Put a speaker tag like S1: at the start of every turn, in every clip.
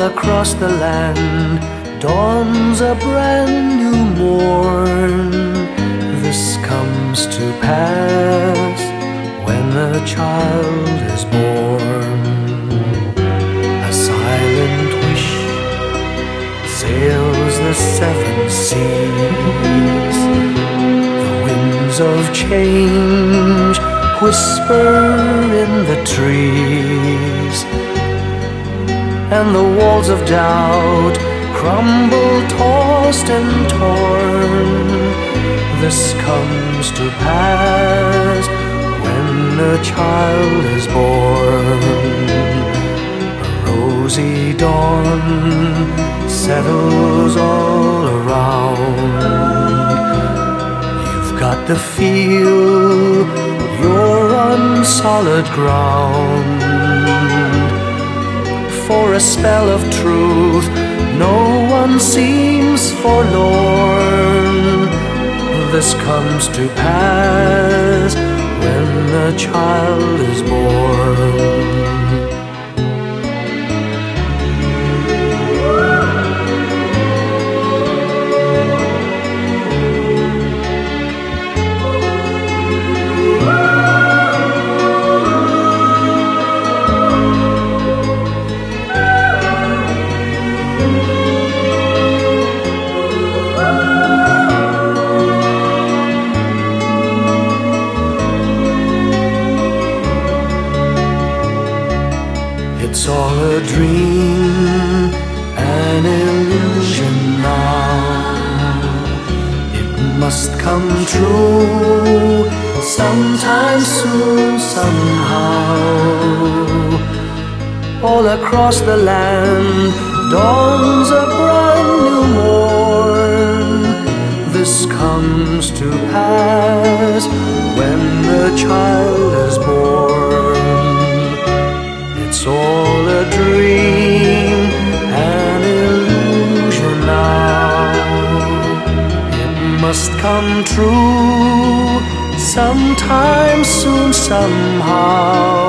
S1: all across the land dawns a brand new morn. This comes to pass when a child is born. A silent wish sails the seven seas. The winds of change whisper in the trees and the walls of doubt crumble, tossed and torn. This comes to pass when a child is born. A rosy dawn settles all around. You've got to feel you're on solid ground for a spell of truth. No one seems forlorn. This comes to pass when the child is born. It's all a dream, an illusion now. It must come true sometime soon, somehow. All across the land dawns a brand new morn. This comes to pass when the child is born. Must come true sometime soon, somehow.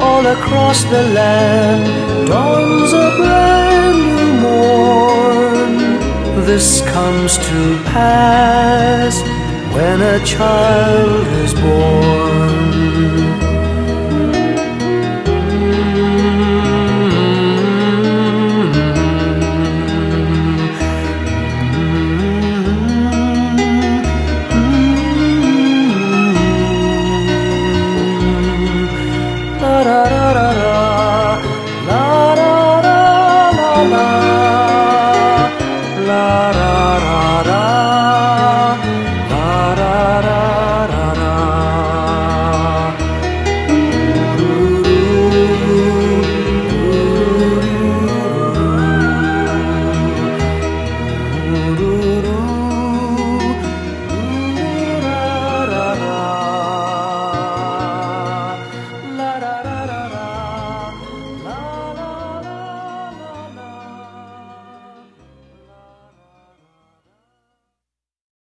S1: All across the land dawns a brand new morn. This comes to pass when a child is born.